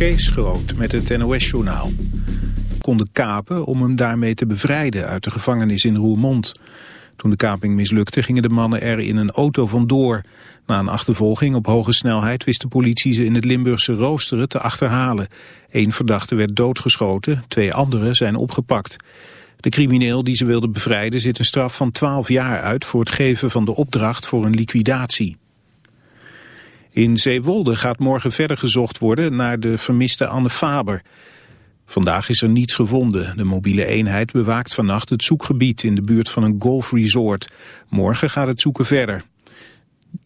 Kees Groot met het NOS-journaal. Konden kapen om hem daarmee te bevrijden uit de gevangenis in Roermond. Toen de kaping mislukte gingen de mannen er in een auto vandoor. Na een achtervolging op hoge snelheid wist de politie ze in het Limburgse roosteren te achterhalen. Eén verdachte werd doodgeschoten, twee anderen zijn opgepakt. De crimineel die ze wilde bevrijden zit een straf van 12 jaar uit voor het geven van de opdracht voor een liquidatie. In Zeewolde gaat morgen verder gezocht worden naar de vermiste Anne Faber. Vandaag is er niets gevonden. De mobiele eenheid bewaakt vannacht het zoekgebied in de buurt van een golfresort. Morgen gaat het zoeken verder.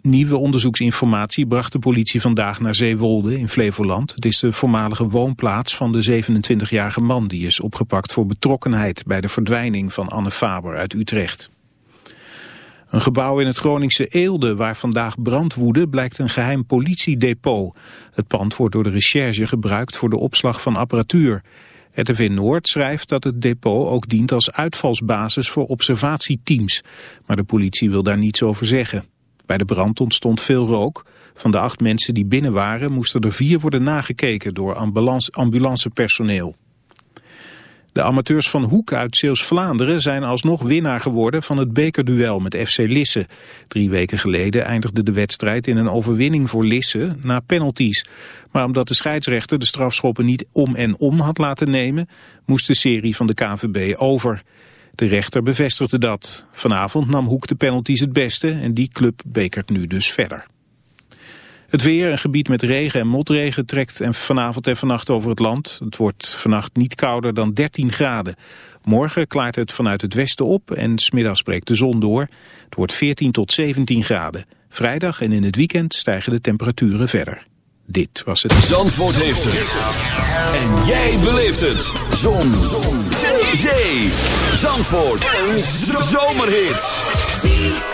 Nieuwe onderzoeksinformatie bracht de politie vandaag naar Zeewolde in Flevoland. Het is de voormalige woonplaats van de 27-jarige man die is opgepakt voor betrokkenheid bij de verdwijning van Anne Faber uit Utrecht. Een gebouw in het Groningse Eelde waar vandaag brand woedde blijkt een geheim politiedepot. Het pand wordt door de recherche gebruikt voor de opslag van apparatuur. RTV Noord schrijft dat het depot ook dient als uitvalsbasis voor observatieteams. Maar de politie wil daar niets over zeggen. Bij de brand ontstond veel rook. Van de acht mensen die binnen waren moesten er vier worden nagekeken door ambulance, ambulancepersoneel. De amateurs van Hoek uit Zeeuws-Vlaanderen zijn alsnog winnaar geworden van het bekerduel met FC Lisse. Drie weken geleden eindigde de wedstrijd in een overwinning voor Lisse na penalties. Maar omdat de scheidsrechter de strafschoppen niet om en om had laten nemen, moest de serie van de KVB over. De rechter bevestigde dat. Vanavond nam Hoek de penalties het beste en die club bekert nu dus verder. Het weer, een gebied met regen en motregen, trekt en vanavond en vannacht over het land. Het wordt vannacht niet kouder dan 13 graden. Morgen klaart het vanuit het westen op en smiddags breekt de zon door. Het wordt 14 tot 17 graden. Vrijdag en in het weekend stijgen de temperaturen verder. Dit was het. Zandvoort heeft het. En jij beleeft het. Zon. zon. Zee. Zandvoort. Een zomerhit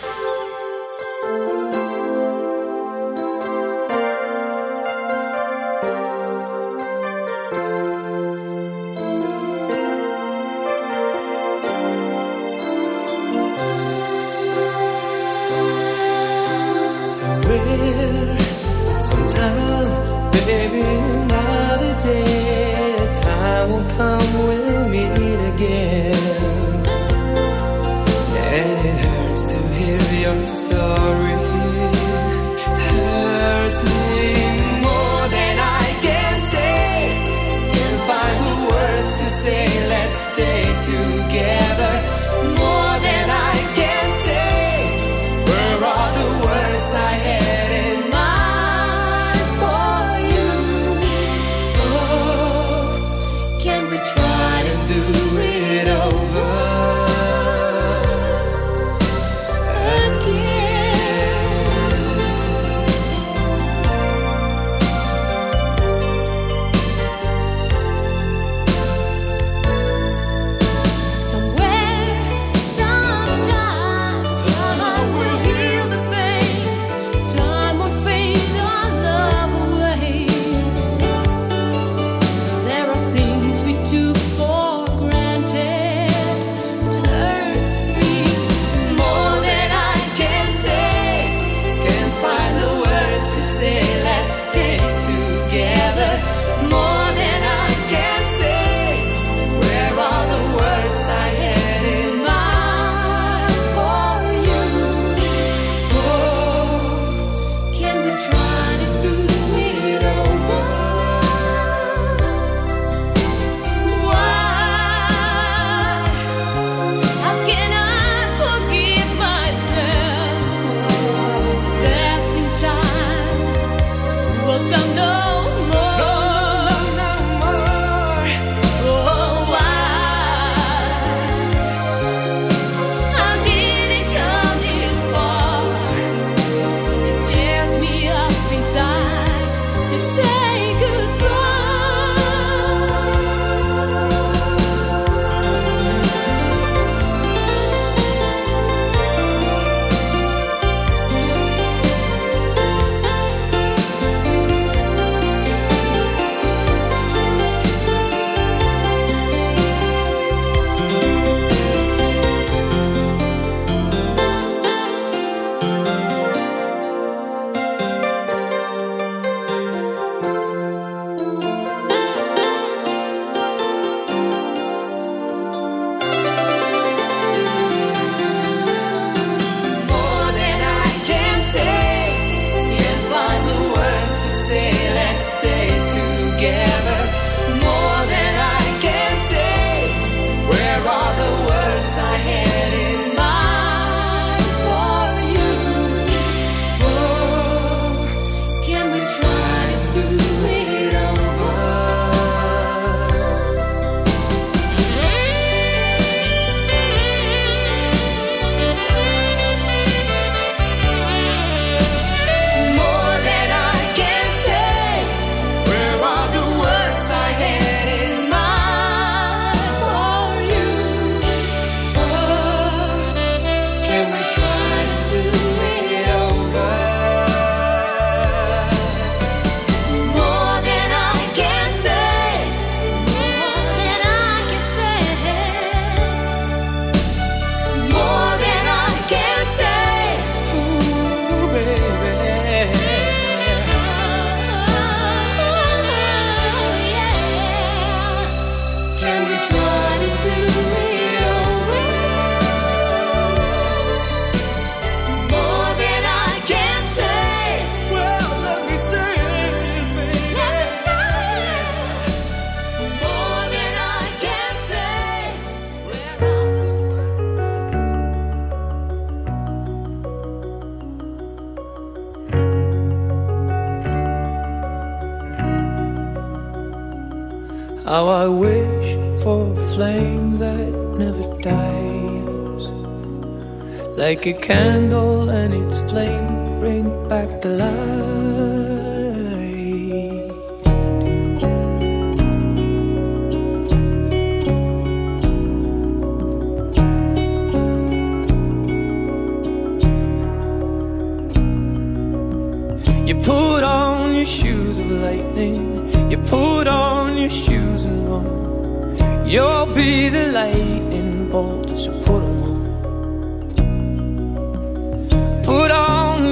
Like a candle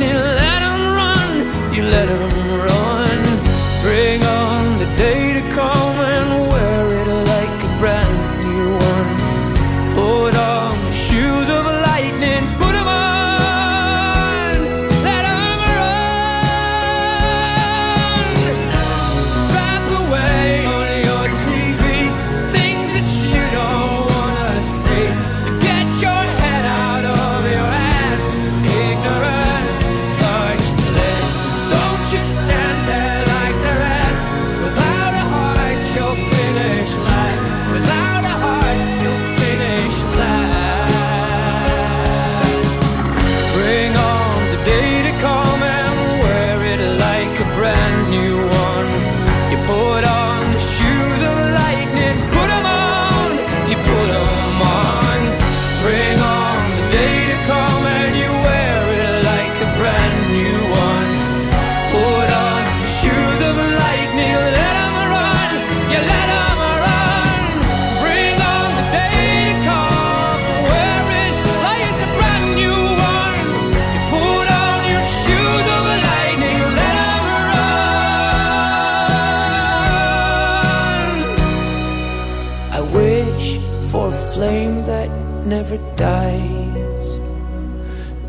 lightning,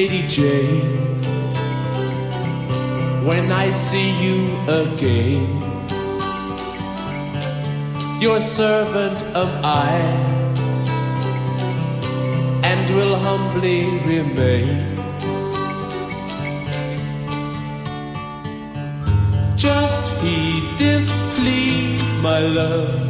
Lady Jane. When I see you again, your servant am I, and will humbly remain. Just heed this plea, my love,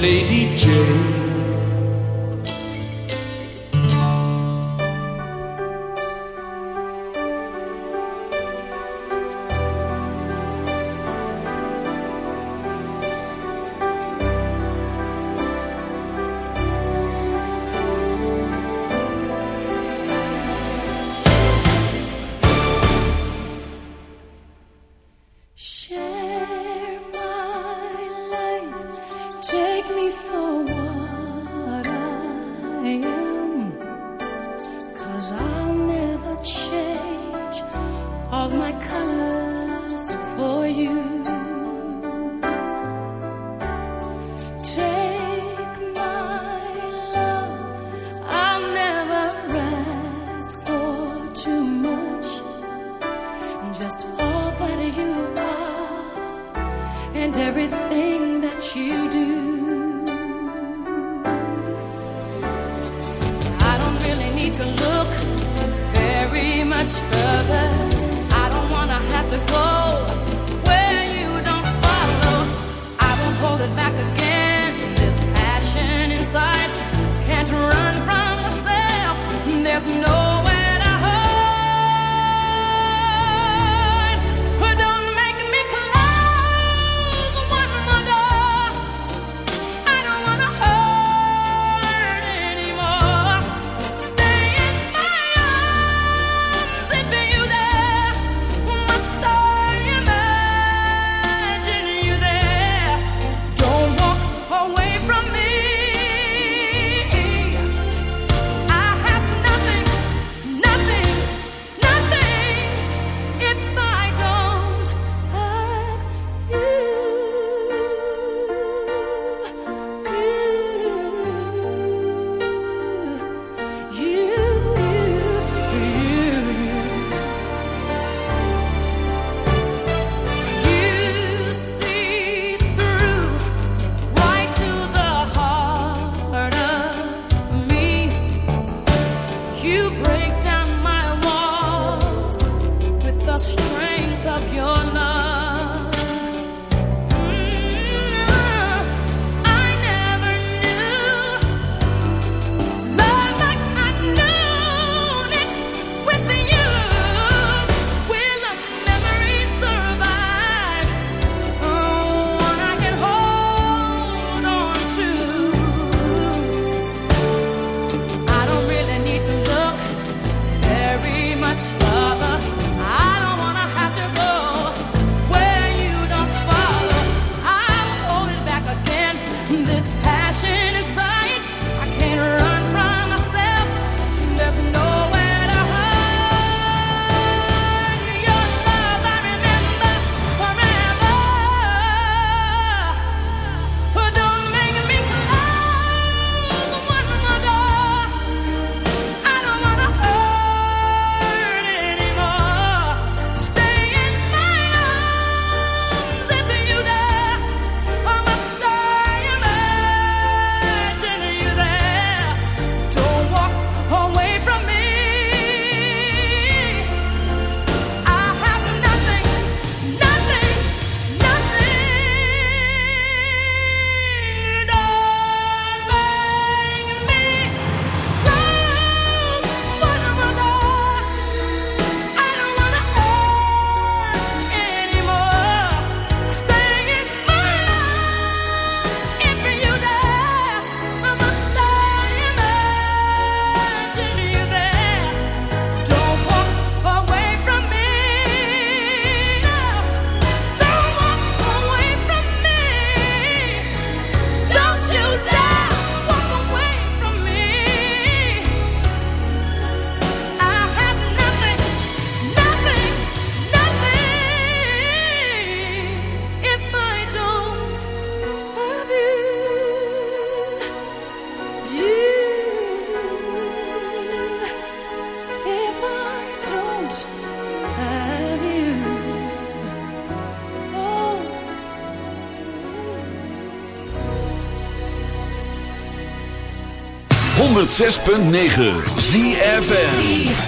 Lady Jane. 106.9 ZFM.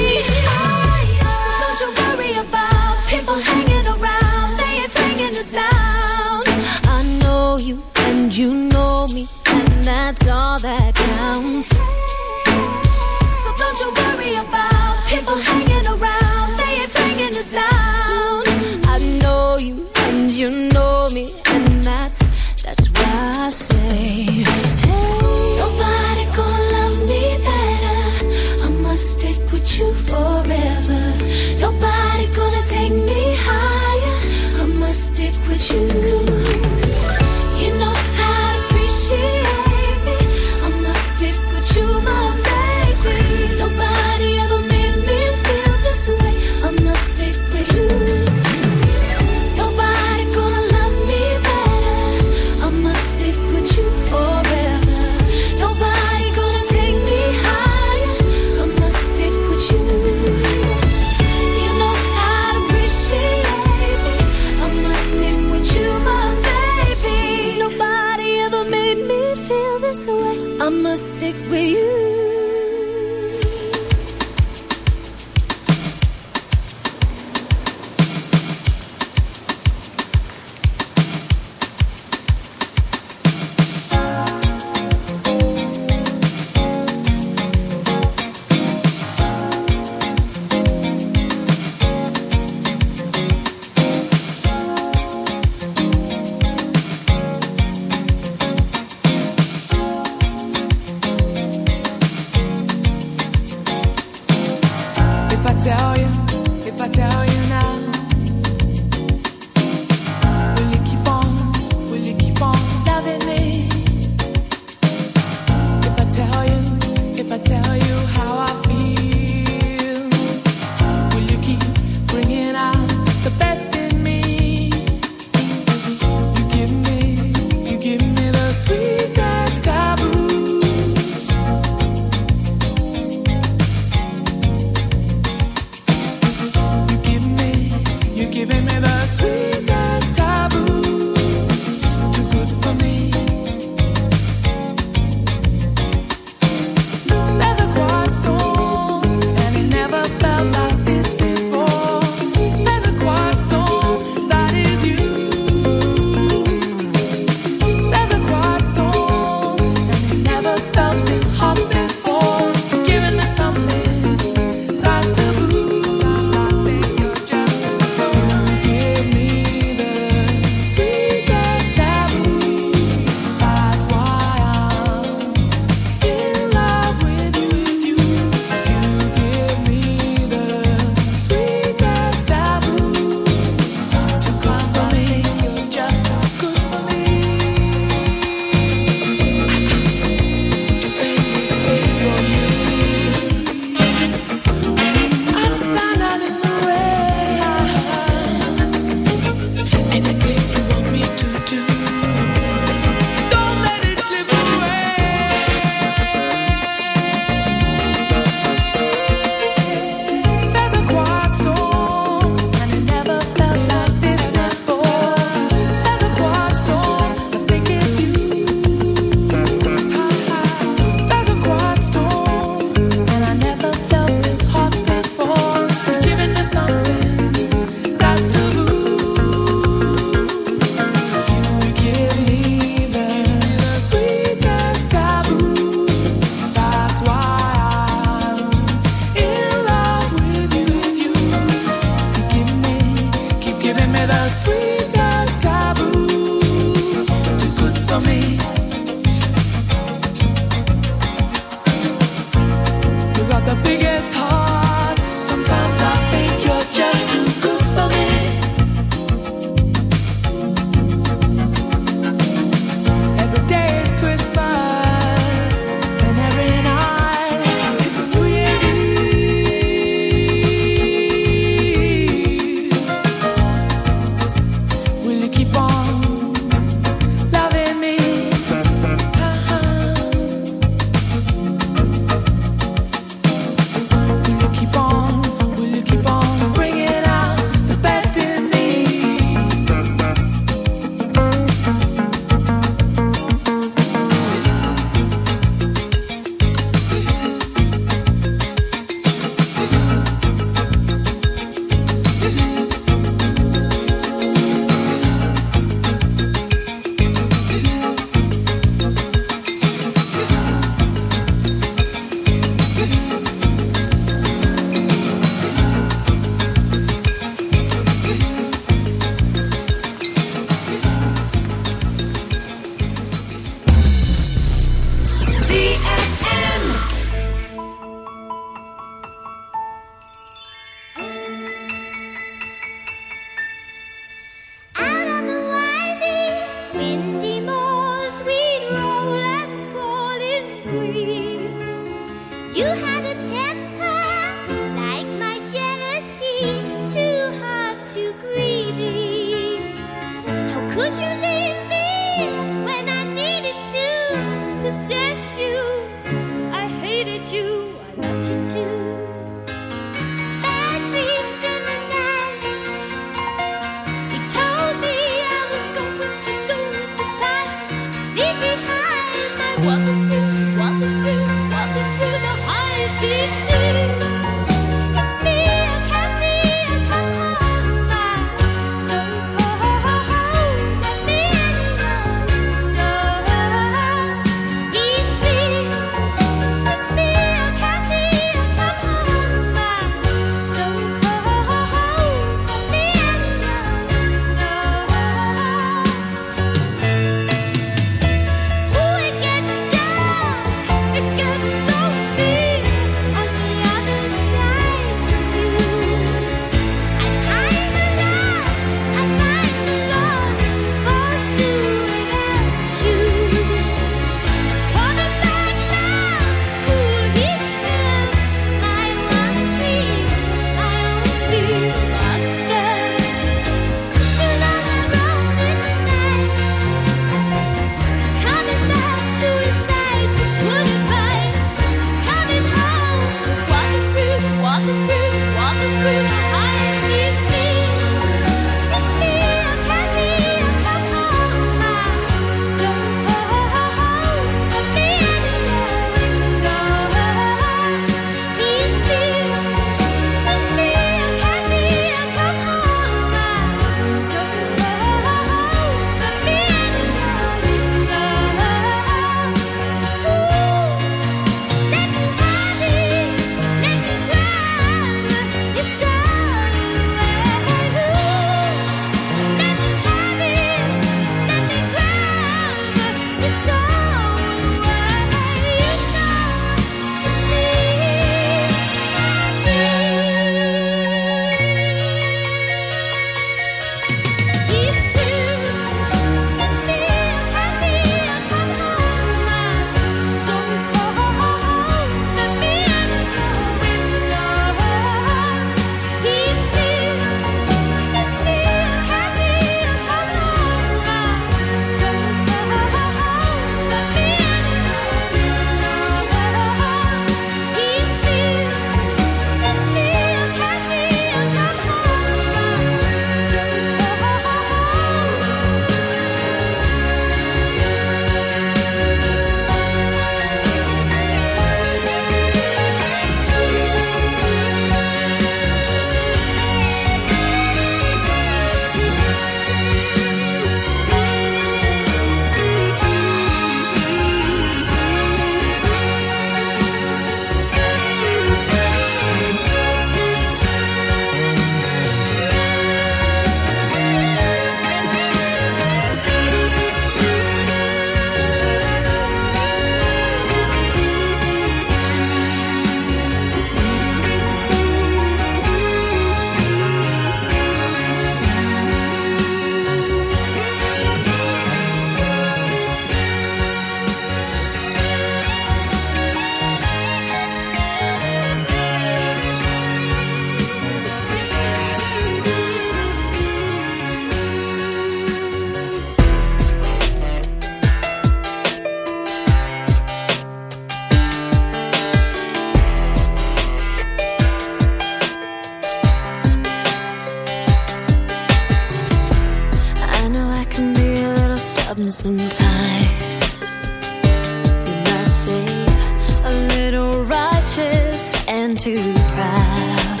too proud.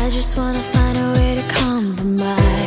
I just wanna find a way to compromise.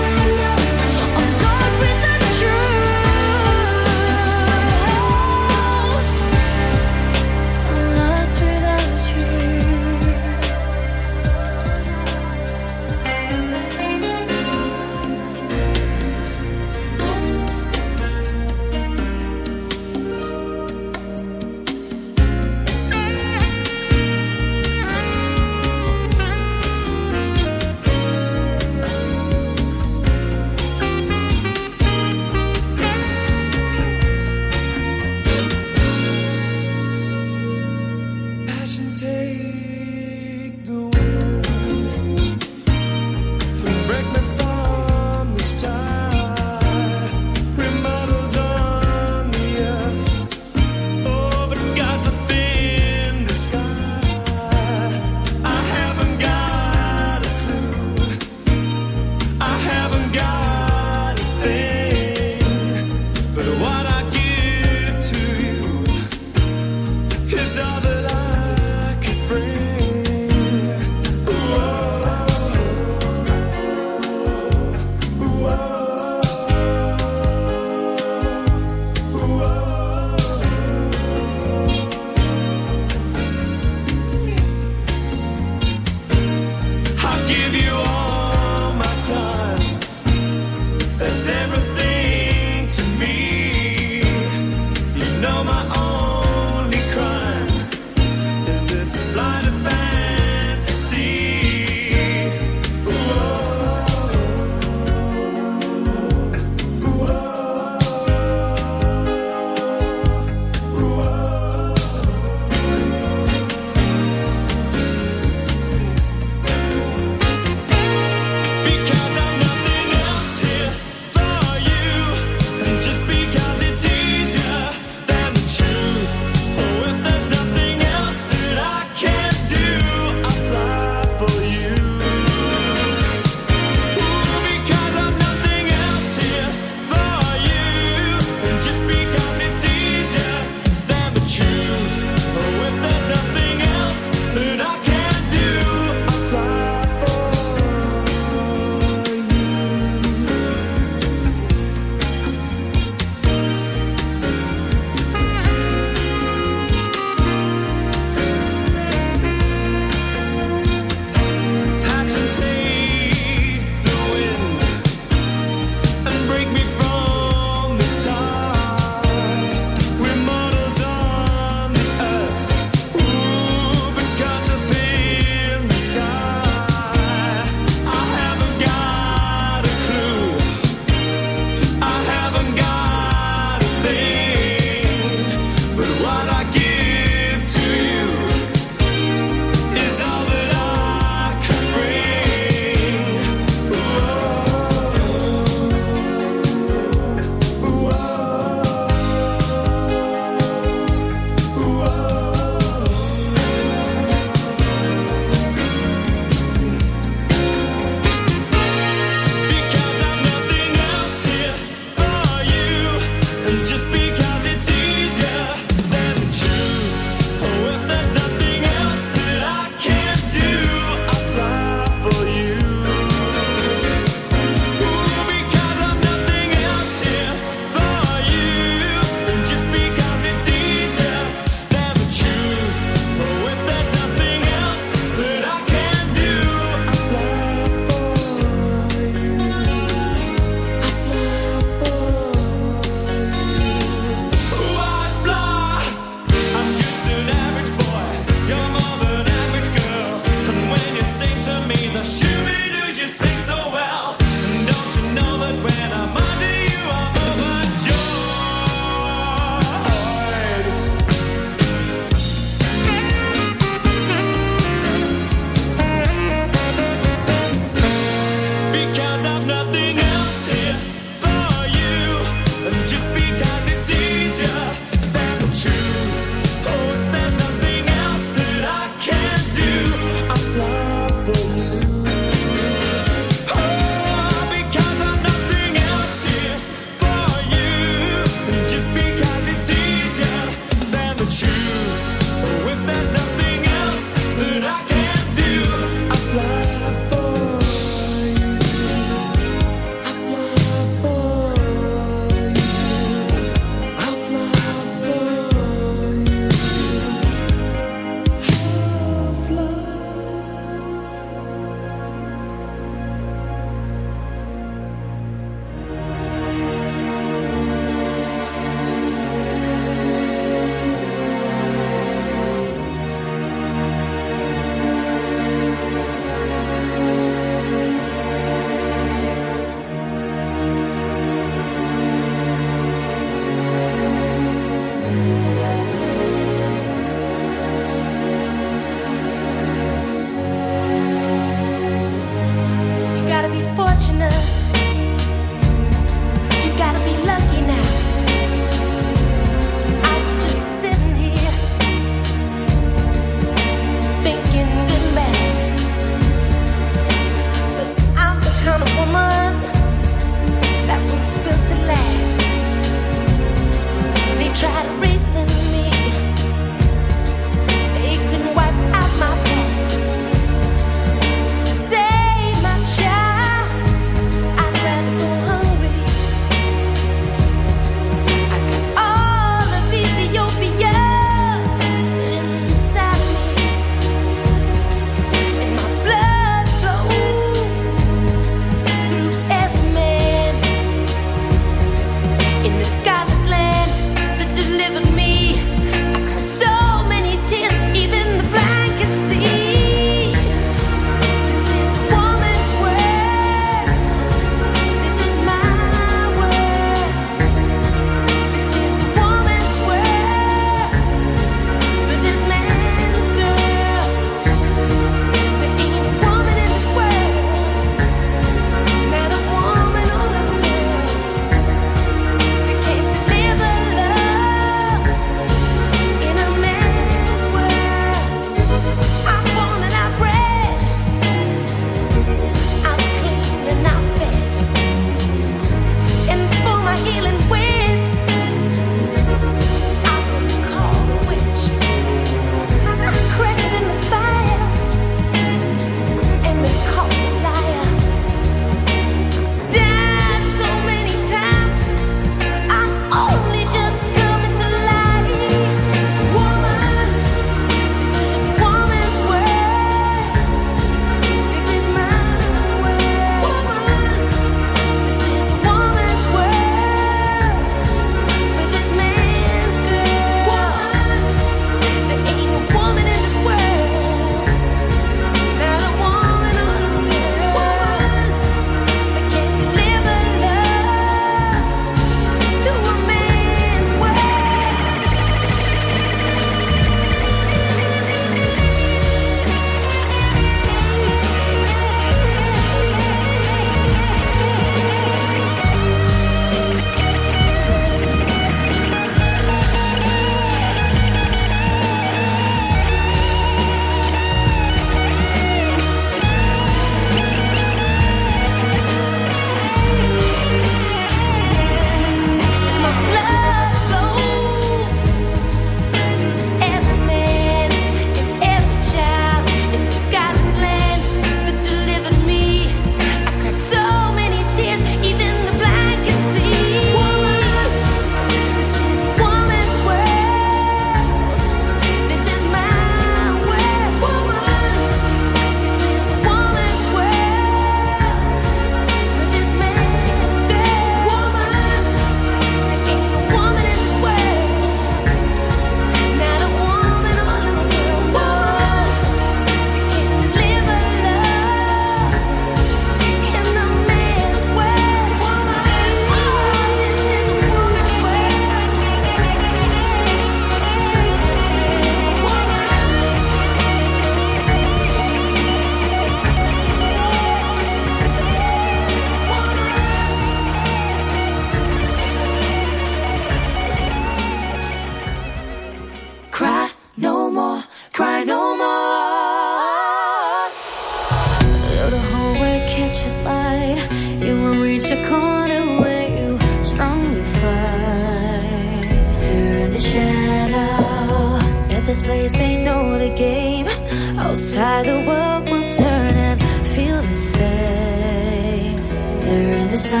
But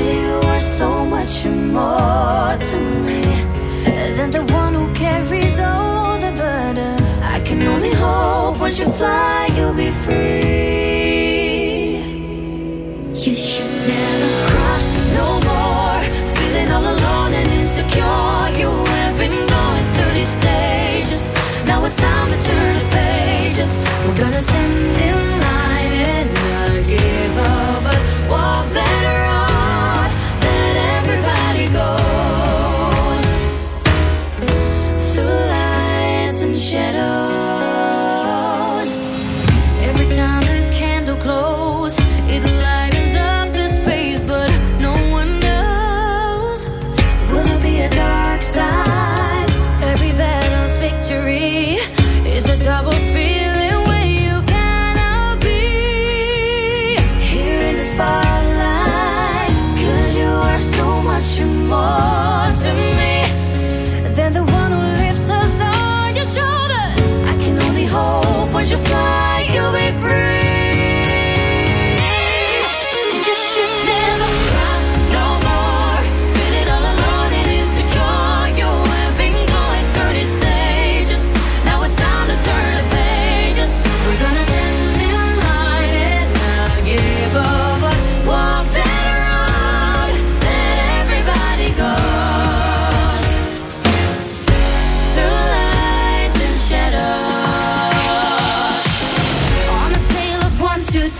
you are so much more to me than the one who carries all the burden. I can only hope once you fly, you'll be free. You should never cry no more. Feeling all alone and insecure. You have been going 30 stages. Now it's time to turn the pages. We're gonna stand in line and not give up better